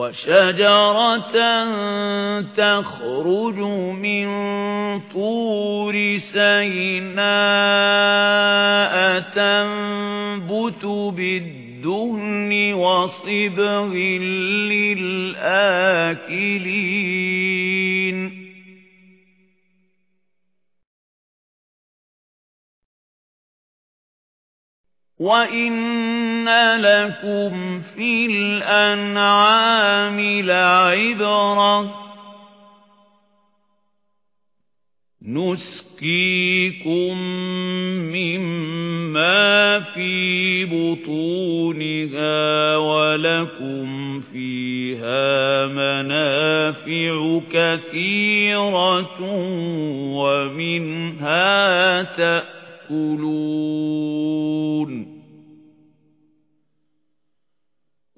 وَشَجَرَةً تَخْرُجُ مِن طُورِ سَيْنَاءَ تَنبُتُ بِالدُّهْنِ وَصِبْغٍ لِّلْآكِلِينَ. وَإِنَّ لَكُمْ فِي الْأَنْعَامِ لَعِبْرَةً نُسْقِيكُم مِّمَّا فِي بُطُونِهَا وَلَكُمْ فِيهَا مَنَافِعُ كَثِيرَةٌ وَمِنْهَا تَأْكُلُونَ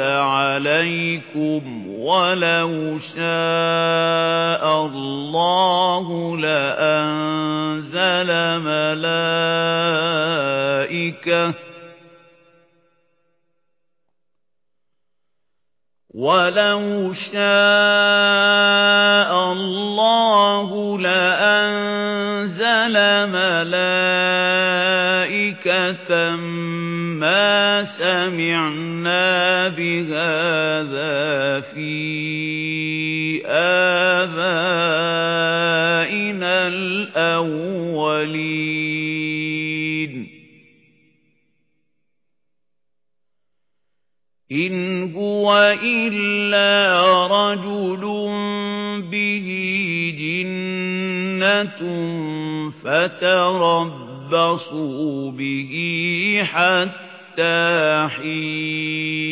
عَلَيْكُمْ وَلَوْ شَاءَ اللَّهُ لَأَنزَلَ مَلَائِكَةً وَلَوْ شَاءَ اللَّهُ لَأَنزَلَ مَلَائِكَةً مَا سَمِعْنَا بِهَذَا فِي آبَائِنَا الْأَوَّلِينَ. إِنْ هُوَ إِلَّا رَجُلٌ بِهِ جِنَّةٌ فَتَرَبَّصُوا بِهِ حَتَّى حِينٍ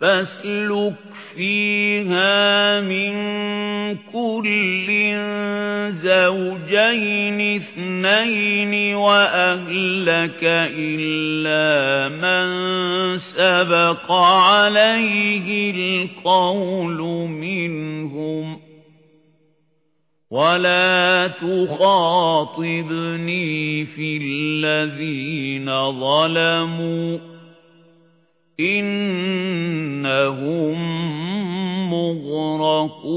فَاسْلُكْ فِيهَا مِنْ كُلٍّ زَوْجَيْنِ اثْنَيْنِ وَأَهْلَكَ إِلَّا مَنْ سَبَقَ عَلَيْهِ الْقَوْلُ مِنْهُمْ. ولا تخاطبني في الذين ظلموا. إنهم مغرقون